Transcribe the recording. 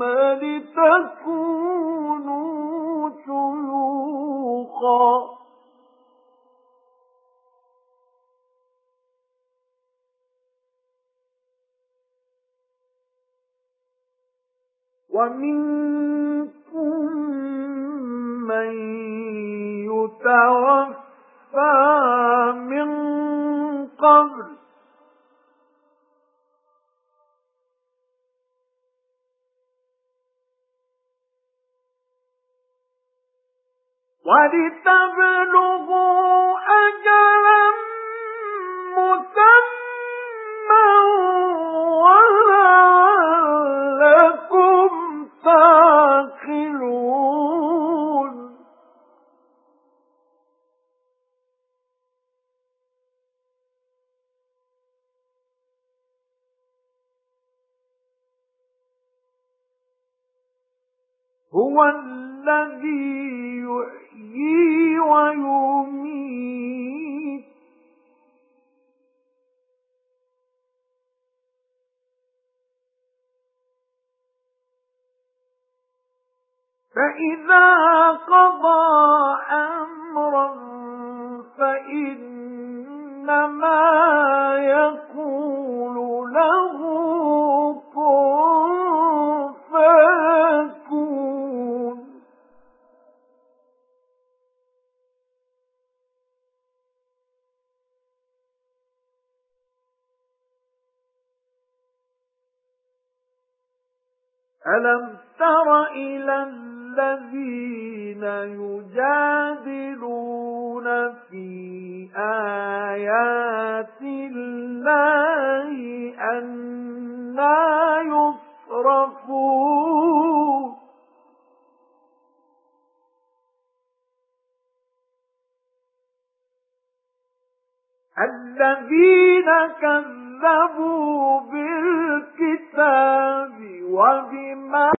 ثُمَّ لِتَكُونُوا شُيُوخًا وَمِنكُم وَلِتَبْلُغُوا أَجَلًا مُّسَمًّى وَلَعَلَّكُمْ تَعْقِلُونَ هُوَ الَّذِي يُحْيِي وَيُمِيتُ. فَإِذَا قَضَى أَلَمْ تَرَ إِلَى الَّذِينَ يُجَادِلُونَ فِي آيَاتِ اللَّهِ أَنَّى يُصْرَفُونَ؟ الَّذِينَ كَذَّبُوا بِالْكِتَابِ